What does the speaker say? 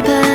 것을